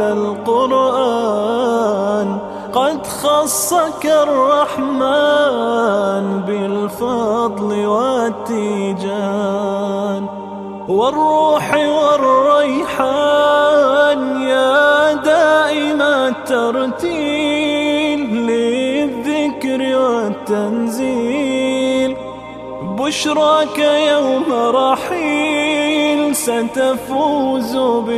على القرآن قد خصك الرحمن بالفضل والتيجان والروح والريحان يا دائم الترتيل للذكر والتنزيل بشراك يوم رحيل ستفوز بال